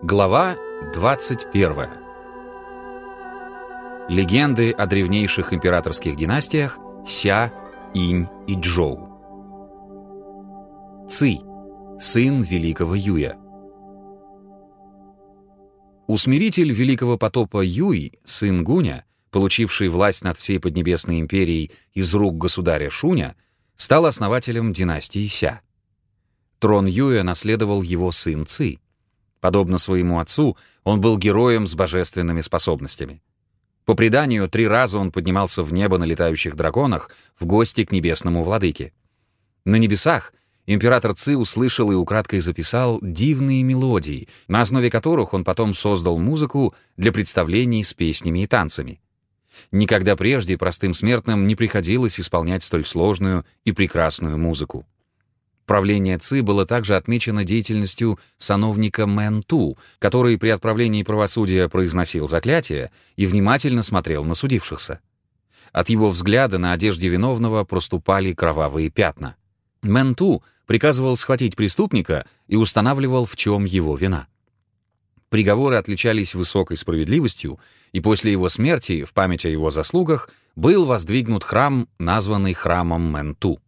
Глава 21. Легенды о древнейших императорских династиях Ся, Инь и Джоу. Ци, сын великого Юя. Усмиритель великого потопа Юй, сын Гуня, получивший власть над всей Поднебесной империей из рук государя Шуня, стал основателем династии Ся. Трон Юя наследовал его сын Ци. Подобно своему отцу, он был героем с божественными способностями. По преданию, три раза он поднимался в небо на летающих драконах в гости к небесному владыке. На небесах император Ци услышал и украдкой записал дивные мелодии, на основе которых он потом создал музыку для представлений с песнями и танцами. Никогда прежде простым смертным не приходилось исполнять столь сложную и прекрасную музыку. Правление Ци было также отмечено деятельностью сановника Мэн Ту, который при отправлении правосудия произносил заклятие и внимательно смотрел на судившихся. От его взгляда на одежде виновного проступали кровавые пятна. Мэн Ту приказывал схватить преступника и устанавливал, в чем его вина. Приговоры отличались высокой справедливостью, и после его смерти, в память о его заслугах, был воздвигнут храм, названный храмом Мэн Ту.